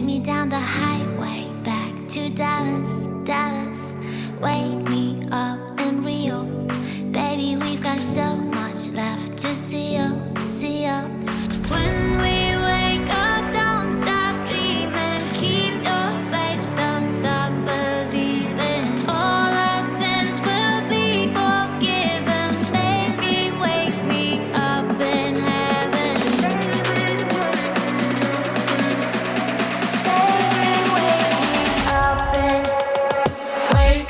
Take me down the highway back to Dallas, Dallas. Wake me up in Rio. Baby, we've got so much left to see you, see you. When we